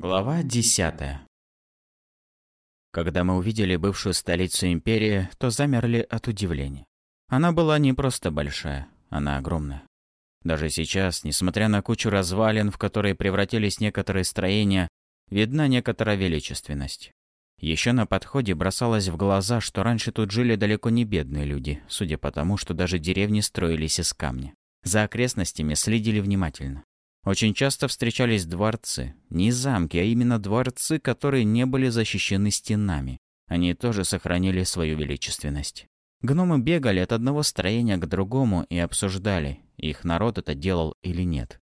Глава 10 Когда мы увидели бывшую столицу империи, то замерли от удивления. Она была не просто большая, она огромная. Даже сейчас, несмотря на кучу развалин, в которые превратились некоторые строения, видна некоторая величественность. Еще на подходе бросалось в глаза, что раньше тут жили далеко не бедные люди, судя по тому, что даже деревни строились из камня. За окрестностями следили внимательно. Очень часто встречались дворцы. Не замки, а именно дворцы, которые не были защищены стенами. Они тоже сохранили свою величественность. Гномы бегали от одного строения к другому и обсуждали, их народ это делал или нет.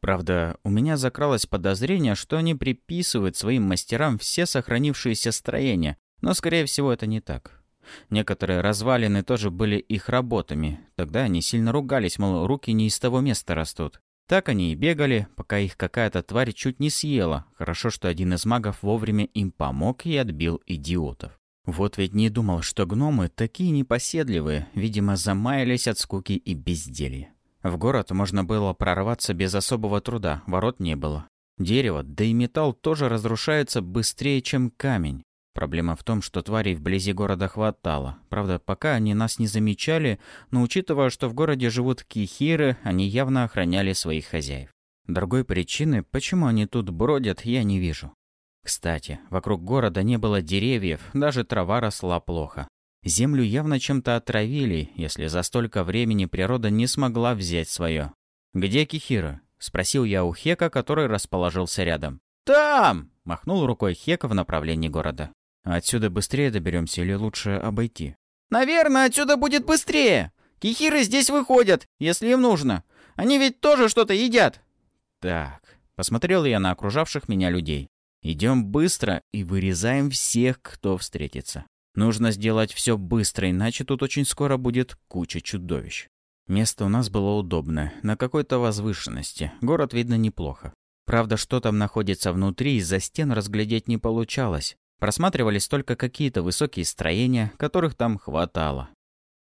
Правда, у меня закралось подозрение, что они приписывают своим мастерам все сохранившиеся строения, но, скорее всего, это не так. Некоторые развалины тоже были их работами. Тогда они сильно ругались, мол, руки не из того места растут. Так они и бегали, пока их какая-то тварь чуть не съела. Хорошо, что один из магов вовремя им помог и отбил идиотов. Вот ведь не думал, что гномы такие непоседливые, видимо, замаялись от скуки и безделья. В город можно было прорваться без особого труда, ворот не было. Дерево, да и металл тоже разрушается быстрее, чем камень. Проблема в том, что тварей вблизи города хватало. Правда, пока они нас не замечали, но учитывая, что в городе живут кихиры, они явно охраняли своих хозяев. Другой причины, почему они тут бродят, я не вижу. Кстати, вокруг города не было деревьев, даже трава росла плохо. Землю явно чем-то отравили, если за столько времени природа не смогла взять свое. «Где Кихира?» – спросил я у Хека, который расположился рядом. «Там!» – махнул рукой Хека в направлении города. Отсюда быстрее доберемся или лучше обойти? Наверное, отсюда будет быстрее. Кихиры здесь выходят, если им нужно. Они ведь тоже что-то едят. Так, посмотрел я на окружавших меня людей. Идем быстро и вырезаем всех, кто встретится. Нужно сделать все быстро, иначе тут очень скоро будет куча чудовищ. Место у нас было удобное, на какой-то возвышенности. Город видно неплохо. Правда, что там находится внутри, из-за стен разглядеть не получалось. Просматривались только какие-то высокие строения, которых там хватало.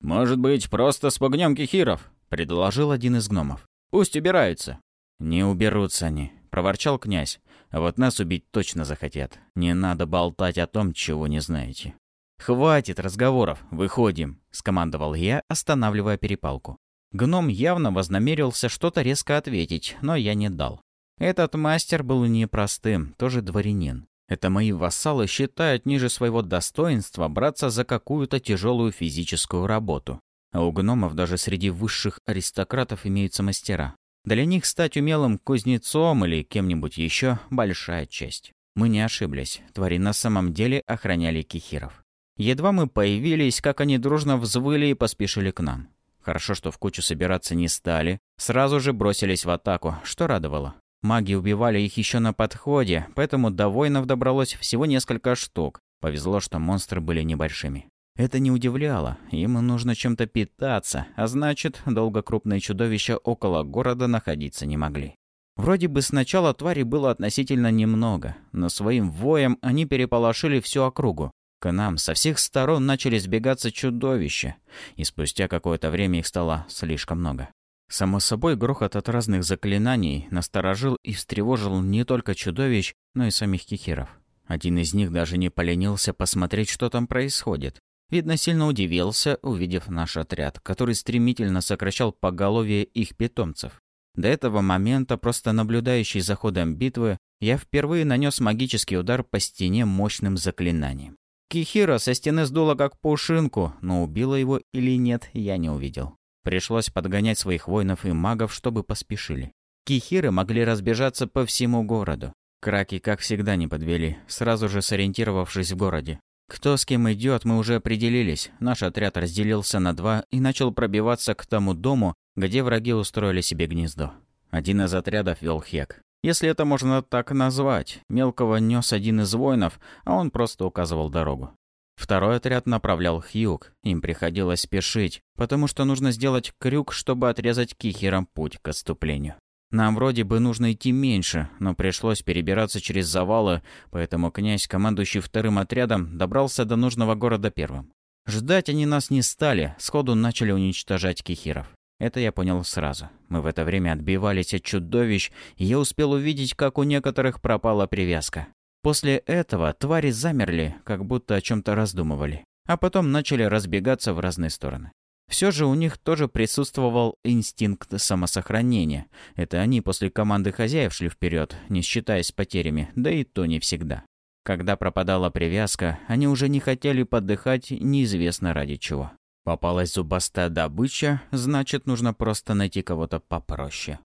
«Может быть, просто спугнем кихиров?» — предложил один из гномов. «Пусть убираются». «Не уберутся они», — проворчал князь. «А вот нас убить точно захотят. Не надо болтать о том, чего не знаете». «Хватит разговоров, выходим», — скомандовал я, останавливая перепалку. Гном явно вознамерился что-то резко ответить, но я не дал. Этот мастер был непростым, тоже дворянин. Это мои вассалы считают ниже своего достоинства браться за какую-то тяжелую физическую работу. А у гномов даже среди высших аристократов имеются мастера. Для них стать умелым кузнецом или кем-нибудь еще – большая честь. Мы не ошиблись, твари на самом деле охраняли кихиров. Едва мы появились, как они дружно взвыли и поспешили к нам. Хорошо, что в кучу собираться не стали, сразу же бросились в атаку, что радовало. Маги убивали их еще на подходе, поэтому до воинов добралось всего несколько штук. Повезло, что монстры были небольшими. Это не удивляло, им нужно чем-то питаться, а значит, долго крупные чудовища около города находиться не могли. Вроде бы сначала твари было относительно немного, но своим воем они переполошили всю округу. К нам со всех сторон начали сбегаться чудовища, и спустя какое-то время их стало слишком много. Само собой, грохот от разных заклинаний насторожил и встревожил не только чудовищ, но и самих кихеров. Один из них даже не поленился посмотреть, что там происходит. Видно, сильно удивился, увидев наш отряд, который стремительно сокращал поголовье их питомцев. До этого момента, просто наблюдающий за ходом битвы, я впервые нанес магический удар по стене мощным заклинанием. Кихира со стены сдуло как пушинку, но убила его или нет, я не увидел. Пришлось подгонять своих воинов и магов, чтобы поспешили. Кихиры могли разбежаться по всему городу. Краки, как всегда, не подвели, сразу же сориентировавшись в городе. Кто с кем идет, мы уже определились. Наш отряд разделился на два и начал пробиваться к тому дому, где враги устроили себе гнездо. Один из отрядов вел Хек. Если это можно так назвать, мелкого нес один из воинов, а он просто указывал дорогу. Второй отряд направлял Хьюг. Им приходилось спешить, потому что нужно сделать крюк, чтобы отрезать кихерам путь к отступлению. Нам вроде бы нужно идти меньше, но пришлось перебираться через завалы, поэтому князь, командующий вторым отрядом, добрался до нужного города первым. Ждать они нас не стали, сходу начали уничтожать кихиров. Это я понял сразу. Мы в это время отбивались от чудовищ, и я успел увидеть, как у некоторых пропала привязка. После этого твари замерли, как будто о чем-то раздумывали, а потом начали разбегаться в разные стороны. Все же у них тоже присутствовал инстинкт самосохранения. Это они после команды хозяев шли вперед, не считаясь потерями, да и то не всегда. Когда пропадала привязка, они уже не хотели подыхать неизвестно ради чего. Попалась зубастая добыча, значит, нужно просто найти кого-то попроще.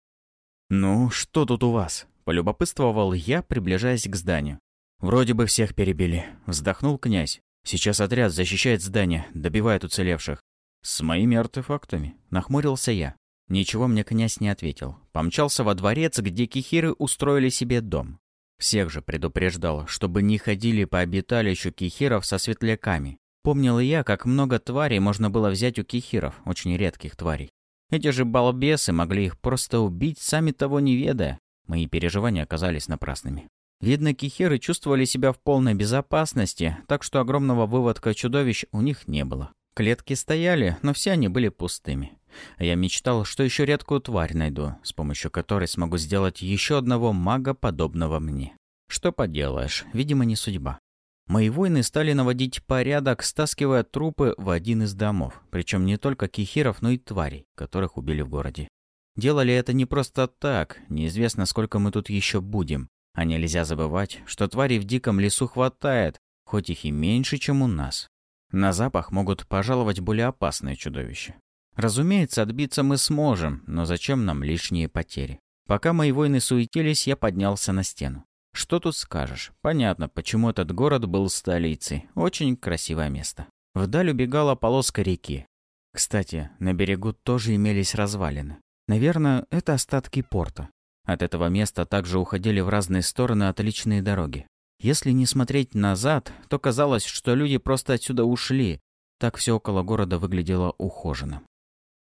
«Ну, что тут у вас?» – полюбопытствовал я, приближаясь к зданию. «Вроде бы всех перебили», – вздохнул князь. «Сейчас отряд защищает здание, добивает уцелевших». «С моими артефактами», – нахмурился я. Ничего мне князь не ответил. Помчался во дворец, где кихиры устроили себе дом. Всех же предупреждал, чтобы не ходили по обиталищу кихиров со светляками. Помнил я, как много тварей можно было взять у кихиров, очень редких тварей. Эти же балбесы могли их просто убить, сами того не ведая. Мои переживания оказались напрасными. Видно, кихиры чувствовали себя в полной безопасности, так что огромного выводка чудовищ у них не было. Клетки стояли, но все они были пустыми. А я мечтал, что еще редкую тварь найду, с помощью которой смогу сделать еще одного мага, подобного мне. Что поделаешь, видимо, не судьба. Мои воины стали наводить порядок, стаскивая трупы в один из домов, причем не только кихиров, но и тварей, которых убили в городе. Делали это не просто так, неизвестно, сколько мы тут еще будем. А нельзя забывать, что тварей в диком лесу хватает, хоть их и меньше, чем у нас. На запах могут пожаловать более опасные чудовища. Разумеется, отбиться мы сможем, но зачем нам лишние потери? Пока мои воины суетились, я поднялся на стену. Что тут скажешь? Понятно, почему этот город был столицей. Очень красивое место. Вдаль убегала полоска реки. Кстати, на берегу тоже имелись развалины. Наверное, это остатки порта. От этого места также уходили в разные стороны отличные дороги. Если не смотреть назад, то казалось, что люди просто отсюда ушли. Так все около города выглядело ухоженным.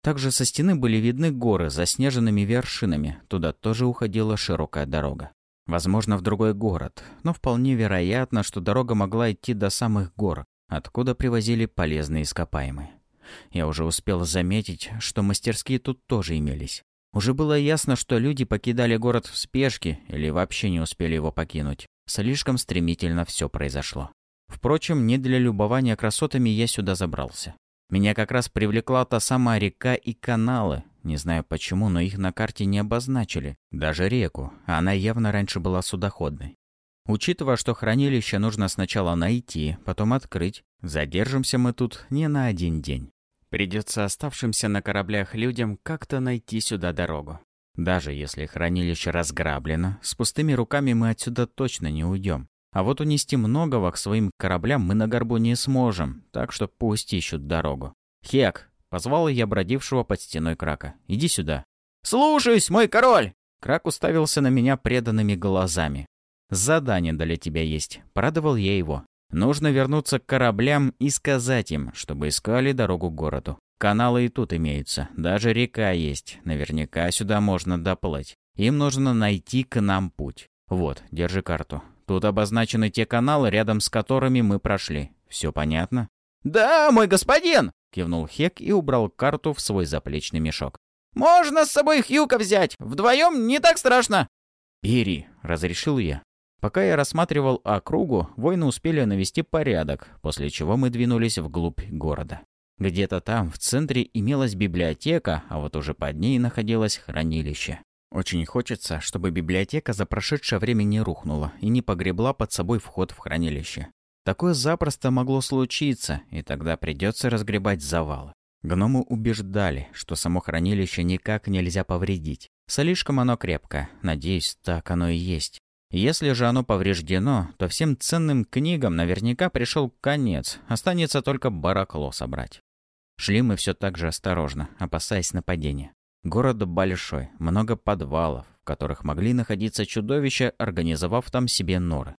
Также со стены были видны горы с заснеженными вершинами. Туда тоже уходила широкая дорога. Возможно, в другой город, но вполне вероятно, что дорога могла идти до самых гор, откуда привозили полезные ископаемые. Я уже успел заметить, что мастерские тут тоже имелись. Уже было ясно, что люди покидали город в спешке или вообще не успели его покинуть. Слишком стремительно все произошло. Впрочем, не для любования красотами я сюда забрался. Меня как раз привлекла та самая река и каналы. Не знаю почему, но их на карте не обозначили. Даже реку. Она явно раньше была судоходной. Учитывая, что хранилище нужно сначала найти, потом открыть, задержимся мы тут не на один день. Придется оставшимся на кораблях людям как-то найти сюда дорогу. Даже если хранилище разграблено, с пустыми руками мы отсюда точно не уйдем. А вот унести многого к своим кораблям мы на горбу не сможем, так что пусть ищут дорогу. «Хек!» — позвал я бродившего под стеной Крака. «Иди сюда». «Слушаюсь, мой король!» Крак уставился на меня преданными глазами. «Задание для тебя есть», — порадовал я его. «Нужно вернуться к кораблям и сказать им, чтобы искали дорогу к городу. Каналы и тут имеются, даже река есть, наверняка сюда можно доплыть. Им нужно найти к нам путь. Вот, держи карту. Тут обозначены те каналы, рядом с которыми мы прошли. Все понятно?» «Да, мой господин!» — кивнул Хек и убрал карту в свой заплечный мешок. «Можно с собой Хьюка взять. Вдвоем не так страшно». «Бери», — разрешил я. Пока я рассматривал округу, воины успели навести порядок, после чего мы двинулись вглубь города. Где-то там, в центре, имелась библиотека, а вот уже под ней находилось хранилище. Очень хочется, чтобы библиотека за прошедшее время не рухнула и не погребла под собой вход в хранилище. Такое запросто могло случиться, и тогда придется разгребать завалы. Гномы убеждали, что само хранилище никак нельзя повредить. Слишком оно крепко, надеюсь, так оно и есть. Если же оно повреждено, то всем ценным книгам наверняка пришел конец, останется только баракло собрать. Шли мы все так же осторожно, опасаясь нападения. Город большой, много подвалов, в которых могли находиться чудовища, организовав там себе норы.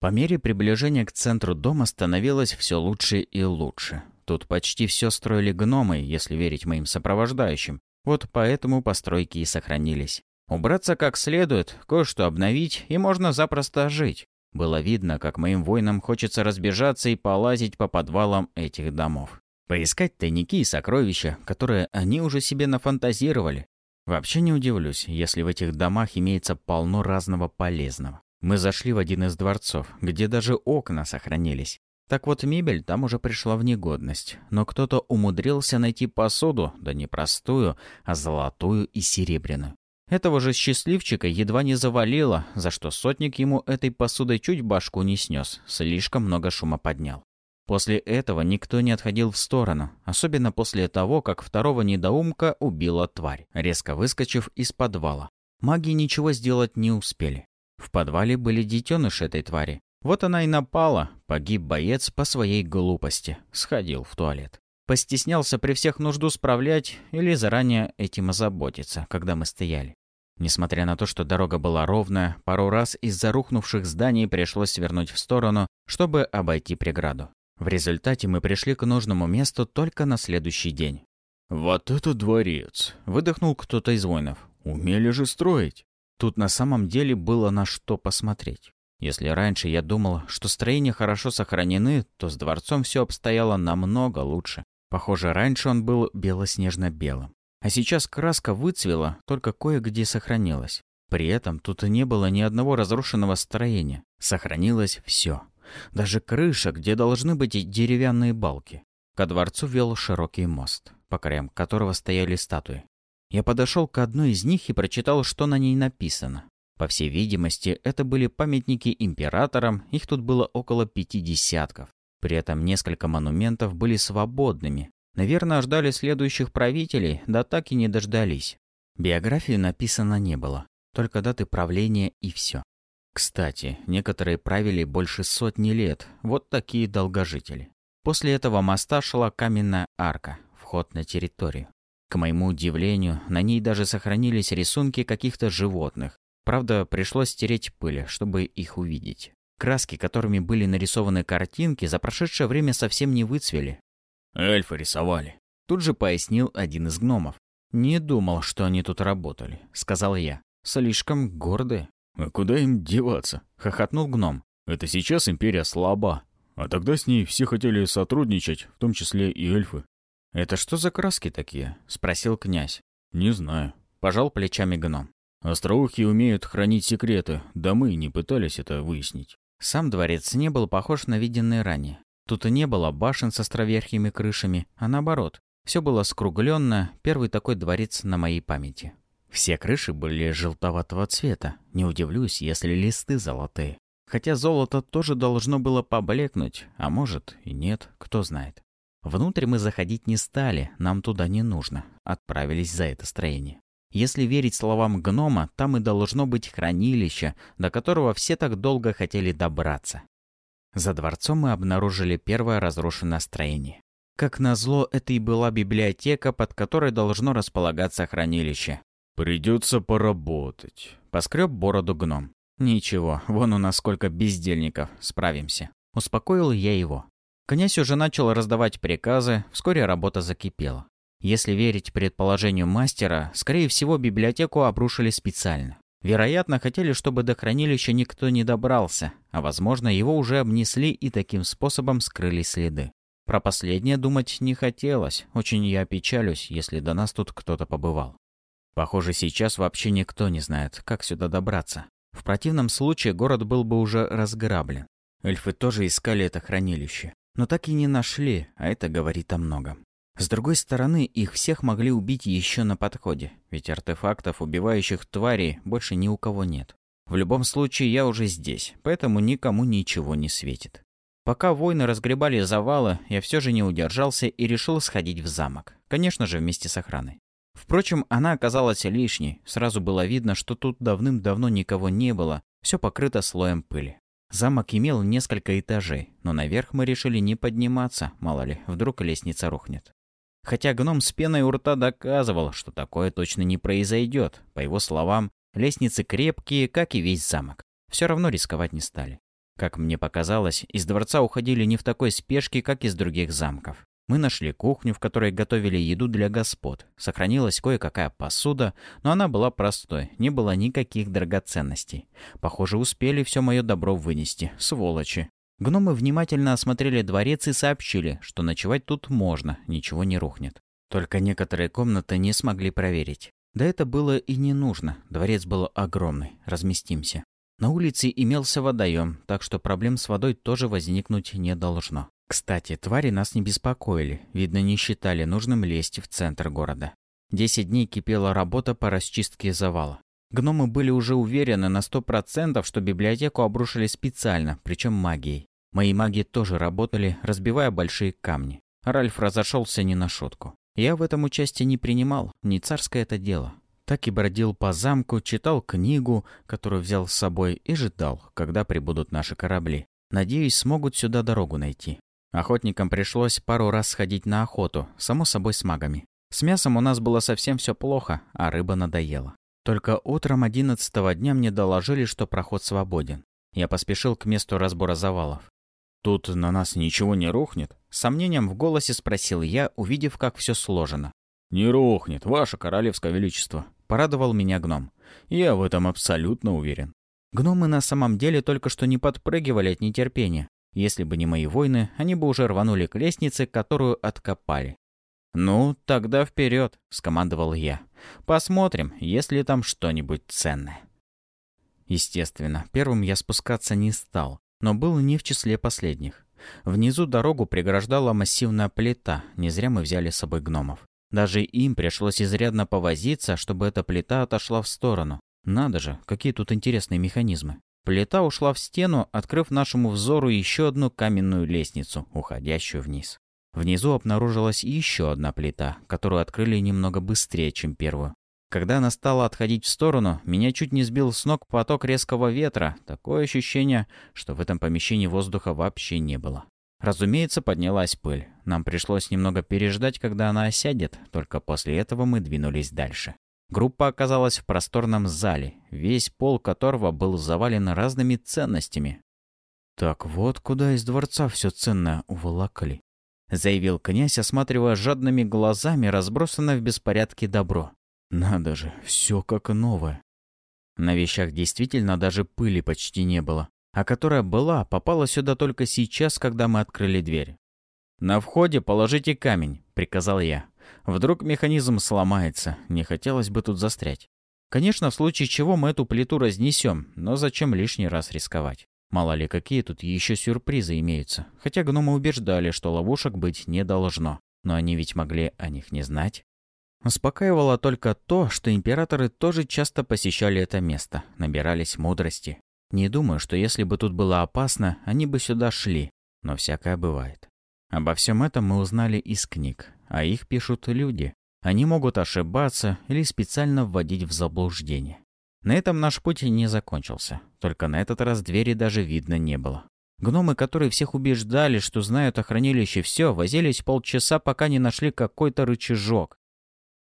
По мере приближения к центру дома становилось все лучше и лучше. Тут почти все строили гномы, если верить моим сопровождающим. Вот поэтому постройки и сохранились. Убраться как следует, кое-что обновить, и можно запросто жить. Было видно, как моим воинам хочется разбежаться и полазить по подвалам этих домов. Поискать тайники и сокровища, которые они уже себе нафантазировали. Вообще не удивлюсь, если в этих домах имеется полно разного полезного. Мы зашли в один из дворцов, где даже окна сохранились. Так вот, мебель там уже пришла в негодность, но кто-то умудрился найти посуду, да не простую, а золотую и серебряную. Этого же счастливчика едва не завалило, за что сотник ему этой посудой чуть башку не снес, слишком много шума поднял. После этого никто не отходил в сторону, особенно после того, как второго недоумка убила тварь, резко выскочив из подвала. Маги ничего сделать не успели. В подвале были детеныши этой твари. Вот она и напала, погиб боец по своей глупости, сходил в туалет. Постеснялся при всех нужду справлять или заранее этим озаботиться, когда мы стояли. Несмотря на то, что дорога была ровная, пару раз из-за рухнувших зданий пришлось свернуть в сторону, чтобы обойти преграду. В результате мы пришли к нужному месту только на следующий день. «Вот это дворец!» — выдохнул кто-то из воинов. «Умели же строить!» Тут на самом деле было на что посмотреть. Если раньше я думал, что строения хорошо сохранены, то с дворцом все обстояло намного лучше. Похоже, раньше он был белоснежно-белым. А сейчас краска выцвела, только кое-где сохранилась. При этом тут не было ни одного разрушенного строения. Сохранилось все. Даже крыша, где должны быть деревянные балки. Ко дворцу вел широкий мост, по краям которого стояли статуи. Я подошел к одной из них и прочитал, что на ней написано. По всей видимости, это были памятники императорам, их тут было около пяти десятков. При этом несколько монументов были свободными. Наверное, ждали следующих правителей, да так и не дождались. Биографии написано не было, только даты правления и все. Кстати, некоторые правили больше сотни лет, вот такие долгожители. После этого моста шла каменная арка, вход на территорию. К моему удивлению, на ней даже сохранились рисунки каких-то животных. Правда, пришлось стереть пыль, чтобы их увидеть. Краски, которыми были нарисованы картинки, за прошедшее время совсем не выцвели. «Эльфы рисовали», — тут же пояснил один из гномов. «Не думал, что они тут работали», — сказал я. «Слишком гордые». «А куда им деваться?» — хохотнул гном. «Это сейчас империя слаба, а тогда с ней все хотели сотрудничать, в том числе и эльфы». «Это что за краски такие?» — спросил князь. «Не знаю», — пожал плечами гном. «Остроухи умеют хранить секреты, да мы не пытались это выяснить». Сам дворец не был похож на виденный ранее. Тут и не было башен с островерхими крышами, а наоборот. Все было скругленно, первый такой дворец на моей памяти. Все крыши были желтоватого цвета. Не удивлюсь, если листы золотые. Хотя золото тоже должно было поблекнуть, а может и нет, кто знает. Внутрь мы заходить не стали, нам туда не нужно. Отправились за это строение. Если верить словам гнома, там и должно быть хранилище, до которого все так долго хотели добраться. За дворцом мы обнаружили первое разрушенное строение. Как назло, это и была библиотека, под которой должно располагаться хранилище. «Придется поработать», — поскреб бороду гном. «Ничего, вон у нас сколько бездельников, справимся». Успокоил я его. Князь уже начал раздавать приказы, вскоре работа закипела. Если верить предположению мастера, скорее всего, библиотеку обрушили специально. Вероятно, хотели, чтобы до хранилища никто не добрался, а возможно, его уже обнесли и таким способом скрыли следы. Про последнее думать не хотелось, очень я опечалюсь, если до нас тут кто-то побывал. Похоже, сейчас вообще никто не знает, как сюда добраться. В противном случае город был бы уже разграблен. Эльфы тоже искали это хранилище, но так и не нашли, а это говорит о многом. С другой стороны, их всех могли убить еще на подходе, ведь артефактов, убивающих тварей, больше ни у кого нет. В любом случае, я уже здесь, поэтому никому ничего не светит. Пока воины разгребали завалы, я все же не удержался и решил сходить в замок. Конечно же, вместе с охраной. Впрочем, она оказалась лишней. Сразу было видно, что тут давным-давно никого не было. Все покрыто слоем пыли. Замок имел несколько этажей, но наверх мы решили не подниматься, мало ли, вдруг лестница рухнет. Хотя гном с пеной у рта доказывал, что такое точно не произойдет. По его словам, лестницы крепкие, как и весь замок. Все равно рисковать не стали. Как мне показалось, из дворца уходили не в такой спешке, как из других замков. Мы нашли кухню, в которой готовили еду для господ. Сохранилась кое-какая посуда, но она была простой, не было никаких драгоценностей. Похоже, успели все мое добро вынести, сволочи. Гномы внимательно осмотрели дворец и сообщили, что ночевать тут можно, ничего не рухнет. Только некоторые комнаты не смогли проверить. Да это было и не нужно, дворец был огромный, разместимся. На улице имелся водоем, так что проблем с водой тоже возникнуть не должно. Кстати, твари нас не беспокоили, видно, не считали нужным лезть в центр города. Десять дней кипела работа по расчистке завала. Гномы были уже уверены на сто процентов, что библиотеку обрушили специально, причем магией. Мои маги тоже работали, разбивая большие камни. Ральф разошелся не на шутку. Я в этом участие не принимал, не царское это дело. Так и бродил по замку, читал книгу, которую взял с собой, и ждал, когда прибудут наши корабли. Надеюсь, смогут сюда дорогу найти. Охотникам пришлось пару раз сходить на охоту, само собой с магами. С мясом у нас было совсем все плохо, а рыба надоела. Только утром одиннадцатого дня мне доложили, что проход свободен. Я поспешил к месту разбора завалов. «Тут на нас ничего не рухнет?» С сомнением в голосе спросил я, увидев, как все сложено. «Не рухнет, ваше королевское величество», — порадовал меня гном. «Я в этом абсолютно уверен». Гномы на самом деле только что не подпрыгивали от нетерпения. Если бы не мои воины, они бы уже рванули к лестнице, которую откопали. «Ну, тогда вперед, скомандовал я. «Посмотрим, есть ли там что-нибудь ценное». Естественно, первым я спускаться не стал, но был не в числе последних. Внизу дорогу преграждала массивная плита, не зря мы взяли с собой гномов. Даже им пришлось изрядно повозиться, чтобы эта плита отошла в сторону. Надо же, какие тут интересные механизмы. Плита ушла в стену, открыв нашему взору еще одну каменную лестницу, уходящую вниз. Внизу обнаружилась еще одна плита, которую открыли немного быстрее, чем первую. Когда она стала отходить в сторону, меня чуть не сбил с ног поток резкого ветра. Такое ощущение, что в этом помещении воздуха вообще не было. Разумеется, поднялась пыль. Нам пришлось немного переждать, когда она осядет, только после этого мы двинулись дальше. Группа оказалась в просторном зале, весь пол которого был завален разными ценностями. Так вот, куда из дворца все ценное уволокали. — заявил князь, осматривая жадными глазами разбросанное в беспорядке добро. «Надо же, все как новое». На вещах действительно даже пыли почти не было, а которая была, попала сюда только сейчас, когда мы открыли дверь. «На входе положите камень», — приказал я. «Вдруг механизм сломается, не хотелось бы тут застрять. Конечно, в случае чего мы эту плиту разнесем, но зачем лишний раз рисковать?» Мало ли, какие тут еще сюрпризы имеются. Хотя гномы убеждали, что ловушек быть не должно. Но они ведь могли о них не знать. Успокаивало только то, что императоры тоже часто посещали это место, набирались мудрости. Не думаю, что если бы тут было опасно, они бы сюда шли. Но всякое бывает. Обо всем этом мы узнали из книг, а их пишут люди. Они могут ошибаться или специально вводить в заблуждение. На этом наш путь не закончился. Только на этот раз двери даже видно не было. Гномы, которые всех убеждали, что знают о хранилище все, возились полчаса, пока не нашли какой-то рычажок.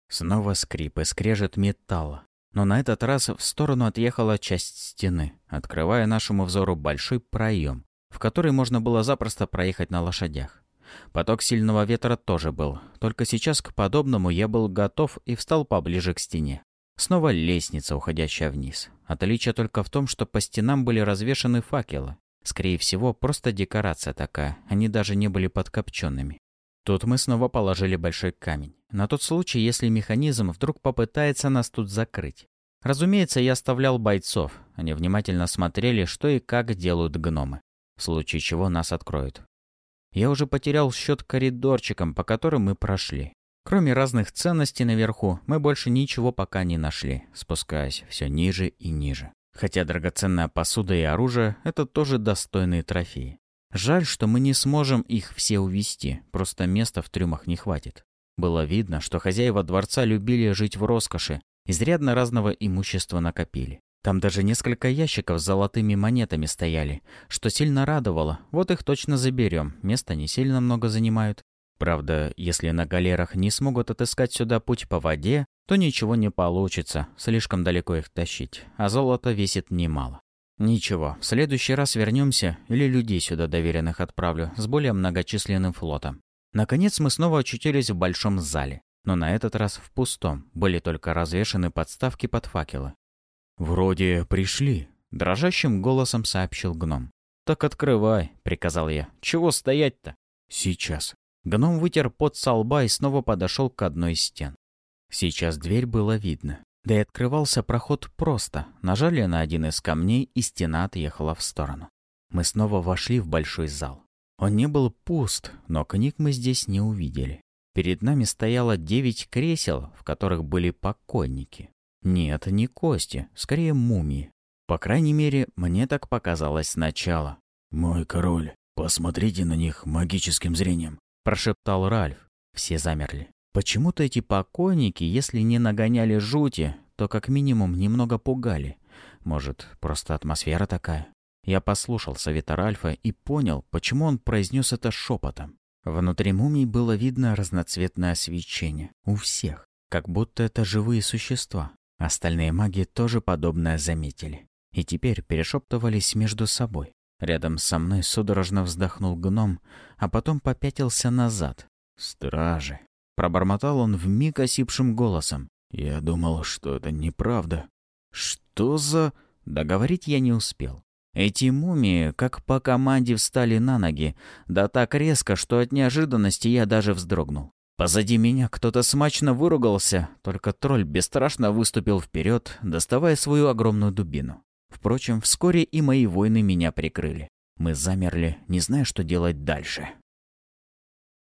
Снова скрип и скрежет металла. Но на этот раз в сторону отъехала часть стены, открывая нашему взору большой проем, в который можно было запросто проехать на лошадях. Поток сильного ветра тоже был, только сейчас к подобному я был готов и встал поближе к стене. Снова лестница, уходящая вниз. Отличие только в том, что по стенам были развешаны факелы. Скорее всего, просто декорация такая, они даже не были подкопченными. Тут мы снова положили большой камень. На тот случай, если механизм вдруг попытается нас тут закрыть. Разумеется, я оставлял бойцов. Они внимательно смотрели, что и как делают гномы. В случае чего нас откроют. Я уже потерял счет коридорчикам, по которым мы прошли. Кроме разных ценностей наверху, мы больше ничего пока не нашли, спускаясь все ниже и ниже. Хотя драгоценная посуда и оружие – это тоже достойные трофеи. Жаль, что мы не сможем их все увести, просто места в трюмах не хватит. Было видно, что хозяева дворца любили жить в роскоши, изрядно разного имущества накопили. Там даже несколько ящиков с золотыми монетами стояли, что сильно радовало. Вот их точно заберем, места не сильно много занимают. Правда, если на галерах не смогут отыскать сюда путь по воде, то ничего не получится, слишком далеко их тащить, а золото весит немало. Ничего, в следующий раз вернемся или людей сюда доверенных отправлю с более многочисленным флотом. Наконец мы снова очутились в большом зале, но на этот раз в пустом, были только развешаны подставки под факелы. «Вроде пришли», — дрожащим голосом сообщил гном. «Так открывай», — приказал я. «Чего стоять-то?» «Сейчас». Гном вытер пот со лба и снова подошел к одной из стен. Сейчас дверь было видно. Да и открывался проход просто. Нажали на один из камней, и стена отъехала в сторону. Мы снова вошли в большой зал. Он не был пуст, но книг мы здесь не увидели. Перед нами стояло девять кресел, в которых были покойники. Нет, не кости, скорее мумии. По крайней мере, мне так показалось сначала. «Мой король, посмотрите на них магическим зрением», – прошептал Ральф. Все замерли. Почему-то эти покойники, если не нагоняли жути, то как минимум немного пугали. Может, просто атмосфера такая? Я послушал совета Ральфа и понял, почему он произнес это шепотом. Внутри мумий было видно разноцветное свечение. У всех. Как будто это живые существа. Остальные маги тоже подобное заметили и теперь перешептывались между собой. Рядом со мной судорожно вздохнул гном, а потом попятился назад. «Стражи!» — пробормотал он вмиг осипшим голосом. «Я думал, что это неправда». «Что за...» Договорить я не успел. Эти мумии, как по команде, встали на ноги, да так резко, что от неожиданности я даже вздрогнул. Позади меня кто-то смачно выругался, только тролль бесстрашно выступил вперед, доставая свою огромную дубину. Впрочем, вскоре и мои воины меня прикрыли. Мы замерли, не зная, что делать дальше.